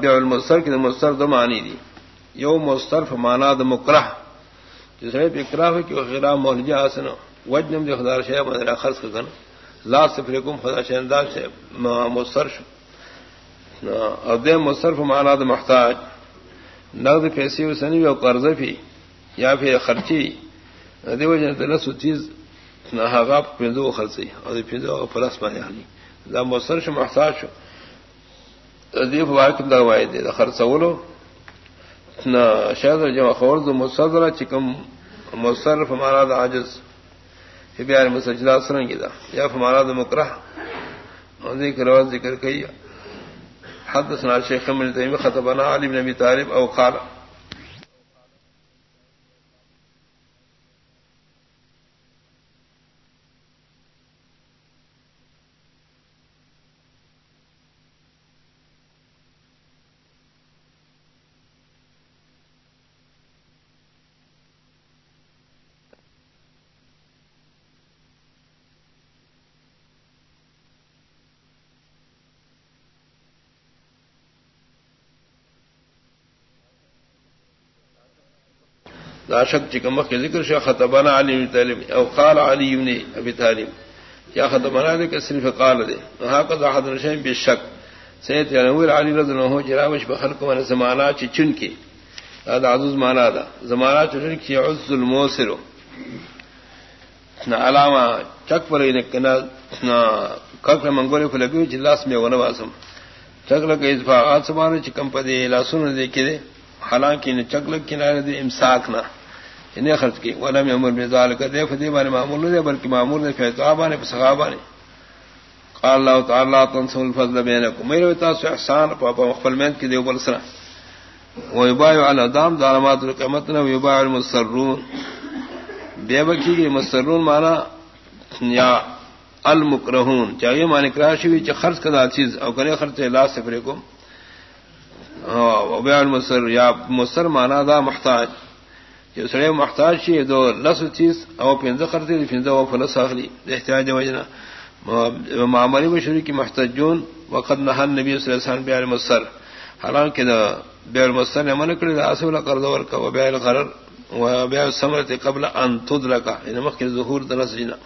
بیع المستر کی مستر دو معنی دی. یو مسترف مانا د مکرہ. جس نے اکراہ کی غیر مولجہ آسن وجنم جو خدا شیخ مدر خرچ کا لا سفرکم خدا شہنداز سے مسترف اور دے مسترف مانا د محتاج. نقد پیسی و سنی و قرض بھی یا پھر خرچی. دی وجہ دلس چیز نہ پندو خرچی اور پندو پلس پانے حالی. دا مسترف محتاج شو. تدیف واقع دا وای دے خرچ ولو نہ شاید جو خور ذ مصدر چکم مصرف ہمارا دا عجز ہی بیار مسجدہ سرن کی دا یا ہمارا دا مکرہ اور ذکر و ذکر کیا حدثنا شیخ من تیمی خطبنا علی بن ابی طالب او قال داشک چکم کے ذکر شاہ خطبانا علی تعلیم او قال علی ابن ابی تعلیم کیا خطبانا دے کہ صرف قال دے وہاں کا ذات نشین بے شک. سید یعنی نور علی رضی اللہ عنہ جراوش بخل کو من زمانہ چ چن کے هذا عزوز مانا دا زمانہ چن کی عز الموسر. نہ علامہ چک پر نہ نہ کک منگولے کو لگی جلاس میں ونواسم چک لگ اضافات سبحان چکم پدی لاسن دے کے حالانکہ چک کنارے دے امساک نہ انہیں خرچ کی ولم امر بذال کر دے فدی بارے معمول دے بلکہ معمول دے فیتابا نے صحابہ نے قال اللہ تعالی تنسوا الفضل بینکم. میرے تاس احسان پاپا مخفل میں کی دیو بلسنا و یبایع علی دام ظالمات القمتنا و یبایع المسرون. بے بکی کی مسرون مانا یا المکرہون. چاہیے معنی کراشی چ خرچ کدا چیز. او کرے خرچ لا سفرے کو و بیع المسر، یا مسر مانا دا محتاج. جو سڑے محتاج شی دو لس چیز او پنز کرتے دی پنز او فلس اخلی احتیاج دی وجنا معمری مشری کی محتجون وقت نہا نبی صلی اللہ علیہ وسلم بیار مصر حالان حالانکہ دا بیار مصر نے من کری دا اصول قرض ورکا و بیار غرر و بیار سمرت قبل ان تدرکا ان یعنی مخی ظہور دلس جنا